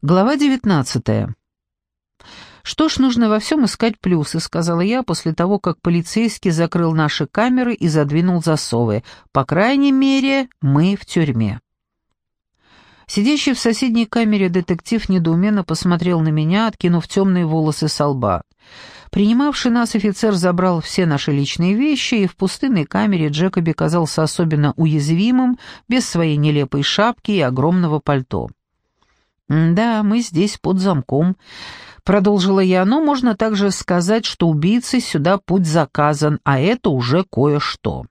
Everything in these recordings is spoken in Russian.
Глава 19. «Что ж, нужно во всем искать плюсы», — сказала я после того, как полицейский закрыл наши камеры и задвинул засовы. «По крайней мере, мы в тюрьме». Сидящий в соседней камере детектив недоуменно посмотрел на меня, откинув темные волосы со лба. Принимавший нас офицер забрал все наши личные вещи, и в пустынной камере Джекоби казался особенно уязвимым, без своей нелепой шапки и огромного пальто. «Да, мы здесь под замком», — продолжила я, «но можно также сказать, что убийце сюда путь заказан, а это уже кое-что».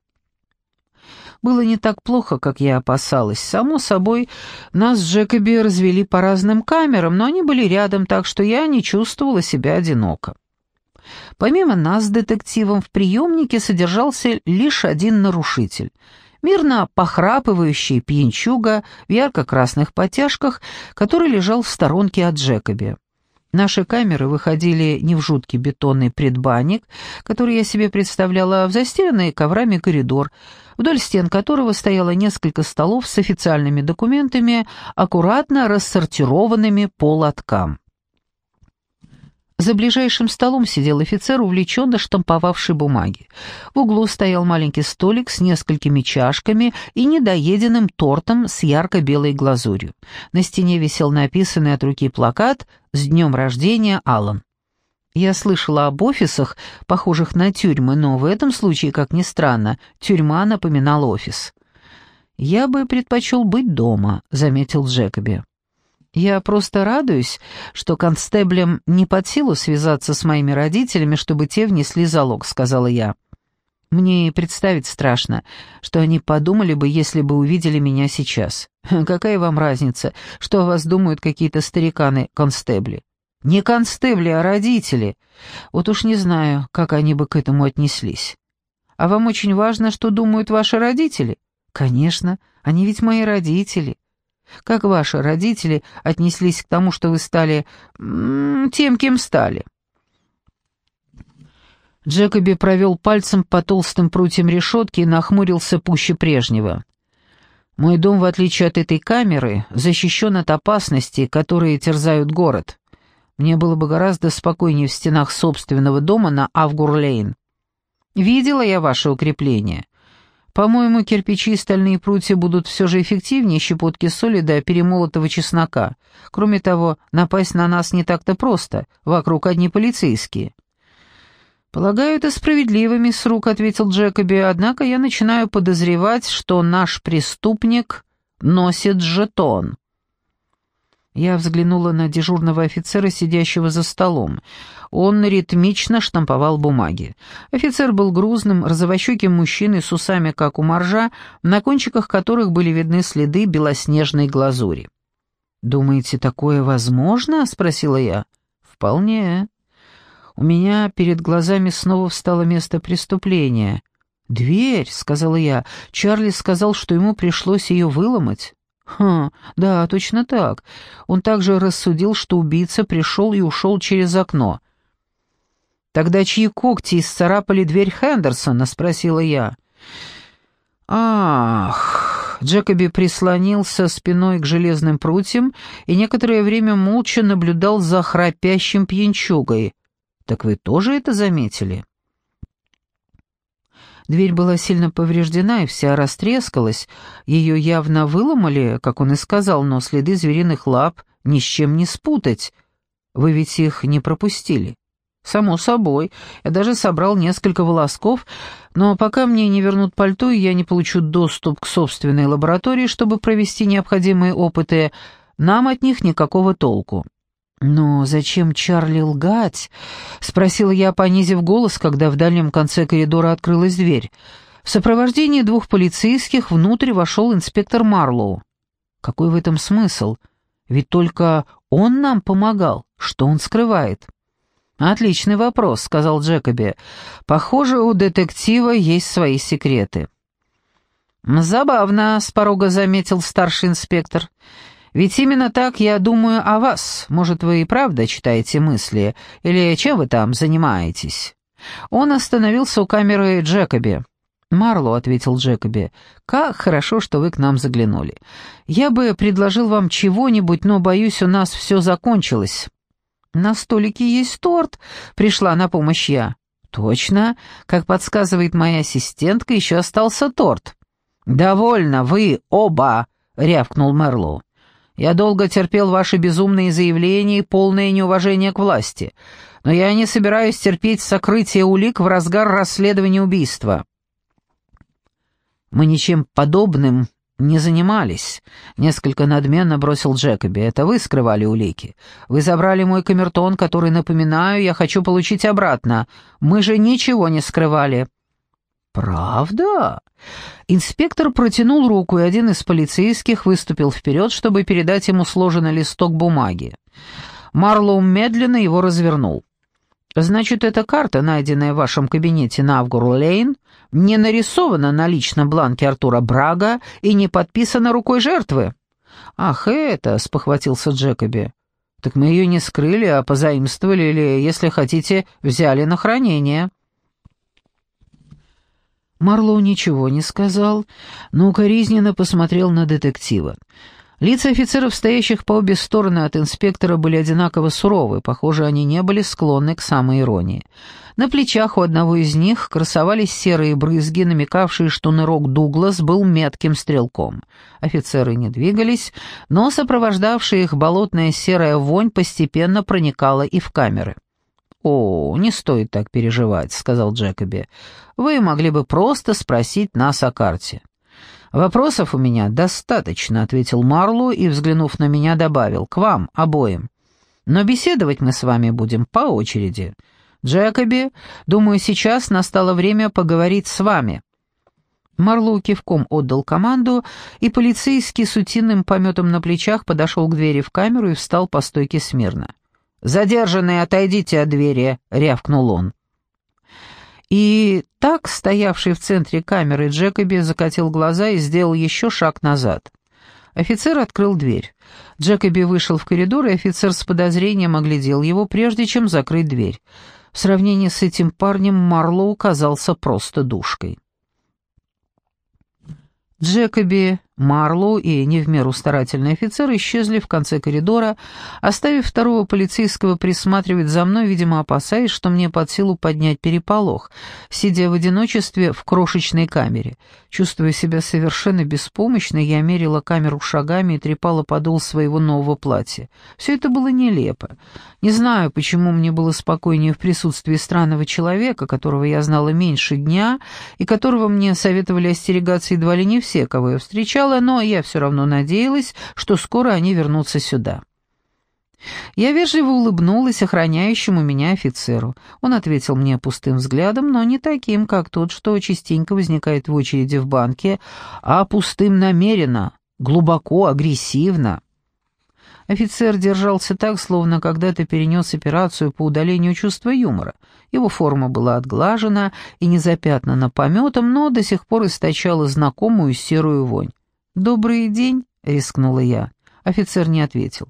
Было не так плохо, как я опасалась. Само собой, нас с Джекоби развели по разным камерам, но они были рядом, так что я не чувствовала себя одиноко. Помимо нас с детективом в приемнике содержался лишь один нарушитель — мирно похрапывающий пьянчуга в ярко-красных потяжках, который лежал в сторонке от Джекоби. Наши камеры выходили не в жуткий бетонный предбанник, который я себе представляла, а в застеленный коврами коридор, вдоль стен которого стояло несколько столов с официальными документами, аккуратно рассортированными по лоткам. За ближайшим столом сидел офицер, увлеченно штамповавший бумаги. В углу стоял маленький столик с несколькими чашками и недоеденным тортом с ярко-белой глазурью. На стене висел написанный от руки плакат «С днем рождения, Аллан». Я слышала об офисах, похожих на тюрьмы, но в этом случае, как ни странно, тюрьма напоминала офис. «Я бы предпочел быть дома», — заметил Джекоби. Я просто радуюсь, что констеблям не под силу связаться с моими родителями, чтобы те внесли залог», — сказала я. «Мне представить страшно, что они подумали бы, если бы увидели меня сейчас. Какая вам разница, что о вас думают какие-то стариканы-констебли?» «Не констебли, а родители. Вот уж не знаю, как они бы к этому отнеслись. А вам очень важно, что думают ваши родители?» «Конечно, они ведь мои родители». Как ваши родители отнеслись к тому, что вы стали тем, кем стали?» Джекоби провел пальцем по толстым прутьям решетки и нахмурился пуще прежнего. «Мой дом, в отличие от этой камеры, защищен от опасностей, которые терзают город. Мне было бы гораздо спокойнее в стенах собственного дома на Авгур-Лейн. Видела я ваше укрепление. По-моему, кирпичи и стальные прутья будут все же эффективнее щепотки соли до перемолотого чеснока. Кроме того, напасть на нас не так-то просто, вокруг одни полицейские». «Полагаю, это справедливо, мисс Рук», — ответил Джекоби, «однако я начинаю подозревать, что наш преступник носит жетон». Я взглянула на дежурного офицера, сидящего за столом. Он ритмично штамповал бумаги. Офицер был грузным, розовощеким мужчиной с усами, как у моржа, на кончиках которых были видны следы белоснежной глазури. «Думаете, такое возможно?» — спросила я. «Вполне. У меня перед глазами снова встало место преступления. «Дверь», — сказала я. «Чарли сказал, что ему пришлось ее выломать». «Хм, да, точно так. Он также рассудил, что убийца пришел и ушел через окно. «Тогда чьи когти исцарапали дверь Хендерсона?» — спросила я. «Ах!» Джекоби прислонился спиной к железным прутьям и некоторое время молча наблюдал за храпящим пьянчугой. «Так вы тоже это заметили?» Дверь была сильно повреждена и вся растрескалась. Ее явно выломали, как он и сказал, но следы звериных лап ни с чем не спутать. Вы ведь их не пропустили. «Само собой. Я даже собрал несколько волосков, но пока мне не вернут пальто, и я не получу доступ к собственной лаборатории, чтобы провести необходимые опыты, нам от них никакого толку». «Но зачем Чарли лгать?» — спросила я, понизив голос, когда в дальнем конце коридора открылась дверь. В сопровождении двух полицейских внутрь вошел инспектор Марлоу. «Какой в этом смысл? Ведь только он нам помогал. Что он скрывает?» «Отличный вопрос», — сказал Джекоби. «Похоже, у детектива есть свои секреты». «Забавно», — с порога заметил старший инспектор. «Ведь именно так я думаю о вас. Может, вы и правда читаете мысли? Или чем вы там занимаетесь?» Он остановился у камеры Джекоби. «Марло», — ответил Джекоби, — «как хорошо, что вы к нам заглянули. Я бы предложил вам чего-нибудь, но, боюсь, у нас все закончилось». «На столике есть торт», — пришла на помощь я. «Точно. Как подсказывает моя ассистентка, еще остался торт». «Довольно, вы оба!» — рявкнул Мерлоу. «Я долго терпел ваши безумные заявления и полное неуважение к власти, но я не собираюсь терпеть сокрытие улик в разгар расследования убийства». «Мы ничем подобным не занимались», — несколько надменно бросил Джекоби. «Это вы скрывали улики. Вы забрали мой камертон, который, напоминаю, я хочу получить обратно. Мы же ничего не скрывали». «Правда?» Инспектор протянул руку, и один из полицейских выступил вперед, чтобы передать ему сложенный листок бумаги. Марлоу медленно его развернул. «Значит, эта карта, найденная в вашем кабинете на Авгур-Лейн, не нарисована на личном бланке Артура Брага и не подписана рукой жертвы?» «Ах, это!» — спохватился Джекоби. «Так мы ее не скрыли, а позаимствовали или, если хотите, взяли на хранение». Марлоу ничего не сказал, но укоризненно посмотрел на детектива. Лица офицеров, стоящих по обе стороны от инспектора, были одинаково суровы, похоже, они не были склонны к самоиронии. На плечах у одного из них красовались серые брызги, намекавшие, что нырок Дуглас был метким стрелком. Офицеры не двигались, но сопровождавшая их болотная серая вонь постепенно проникала и в камеры. «О, не стоит так переживать», — сказал Джекоби. «Вы могли бы просто спросить нас о карте». «Вопросов у меня достаточно», — ответил Марлу и, взглянув на меня, добавил, «к вам, обоим. Но беседовать мы с вами будем по очереди. Джекоби, думаю, сейчас настало время поговорить с вами». Марлоу кивком отдал команду, и полицейский с утиным пометом на плечах подошел к двери в камеру и встал по стойке смирно. «Задержанные, отойдите от двери!» — рявкнул он. И так, стоявший в центре камеры, Джекоби закатил глаза и сделал еще шаг назад. Офицер открыл дверь. Джекоби вышел в коридор, и офицер с подозрением оглядел его, прежде чем закрыть дверь. В сравнении с этим парнем Марлоу казался просто душкой. Джекоби, Марлоу и не в меру старательный офицер исчезли в конце коридора, оставив второго полицейского присматривать за мной, видимо, опасаясь, что мне под силу поднять переполох, сидя в одиночестве в крошечной камере. Чувствуя себя совершенно беспомощной, я мерила камеру шагами и трепала подол своего нового платья. Все это было нелепо. Не знаю, почему мне было спокойнее в присутствии странного человека, которого я знала меньше дня, и которого мне советовали остерегаться едва ли не все, кого я встречала, но я все равно надеялась, что скоро они вернутся сюда. Я вежливо улыбнулась охраняющему меня офицеру. Он ответил мне пустым взглядом, но не таким, как тот, что частенько возникает в очереди в банке, а пустым намеренно, глубоко, агрессивно. Офицер держался так, словно когда-то перенес операцию по удалению чувства юмора. Его форма была отглажена и не запятнана пометом, но до сих пор источала знакомую серую вонь. «Добрый день», — рискнула я. Офицер не ответил.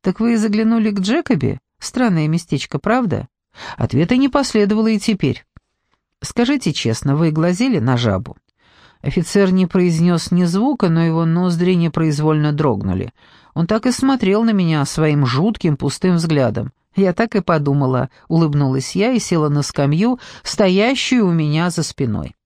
«Так вы заглянули к Джекоби? Странное местечко, правда?» Ответа не последовало и теперь. «Скажите честно, вы глазели на жабу?» Офицер не произнес ни звука, но его ноздри непроизвольно дрогнули. Он так и смотрел на меня своим жутким пустым взглядом. Я так и подумала, улыбнулась я и села на скамью, стоящую у меня за спиной.